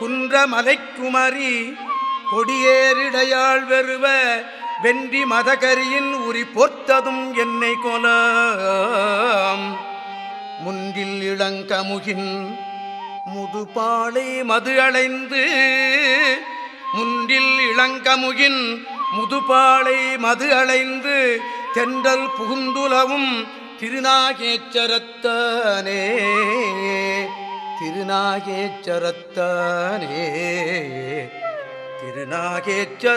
குன்றமலைக்குமரி கொடியேறிடையாள் வெறுவ வென்றி மதகரியின் உரி பொத்ததும் என்னை கொல முன்றில் இளங்கமுகின் முதுபாலை மது அடைந்து முன்றில் இளங்கமுகின் முதுபாலை மது அடைந்து தென்றல் புகுந்துலவும் திருநாகேச்சரத்தானே. திருநாகேச்சரத்தானே திருநாகேச்சரத்தானே.